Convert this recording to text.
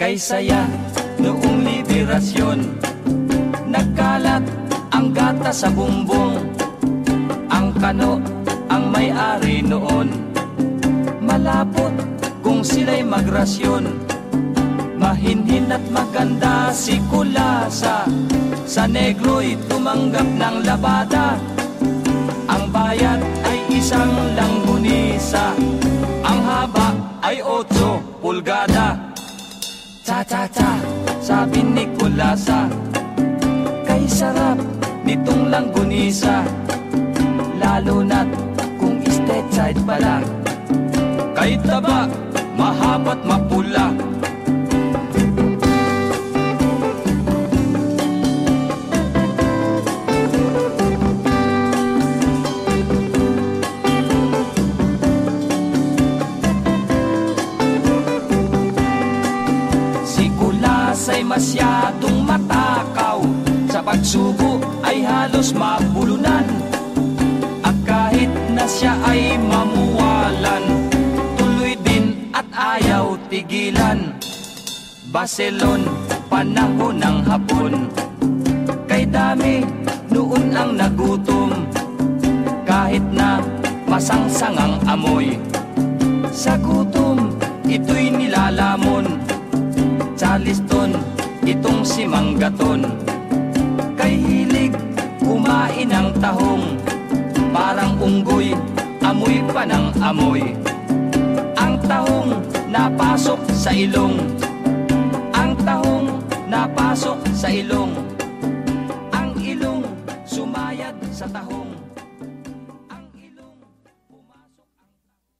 Kay saya noong liberasyon Nagkalat ang gata sa bumbong. Ang kano ang may-ari noon. Malapot kung sila'y magrasyon. Mahinhin at maganda si Kulasa. Sa negro'y tumanggap ng labada. Ang bayad ay isang langgunisa Ang haba ay otso pulgada Cha-cha-cha, sabi ni Kulasa Kay sarap nitong langgunisa Lalo na't kung state side pala. Kay taba, mahabat mapula masyadong matakaw. Sa pagsubo ay halos mabulunan. At kahit na siya ay mamuwalan Tuloy din at ayaw tigilan. Barcelon, panahon ng hapon. Kay dami noon ang nagutom. Kahit na masangsang ang amoy. Sa gutom, ito'y nilalamon Manggaton Kay hilig, kumain ng tahong Parang unggoy, amoy pa ng amoy. Ang tahong napasok sa ilong. Ang tahong napasok sa ilong. Ang ilong sumayad sa tahong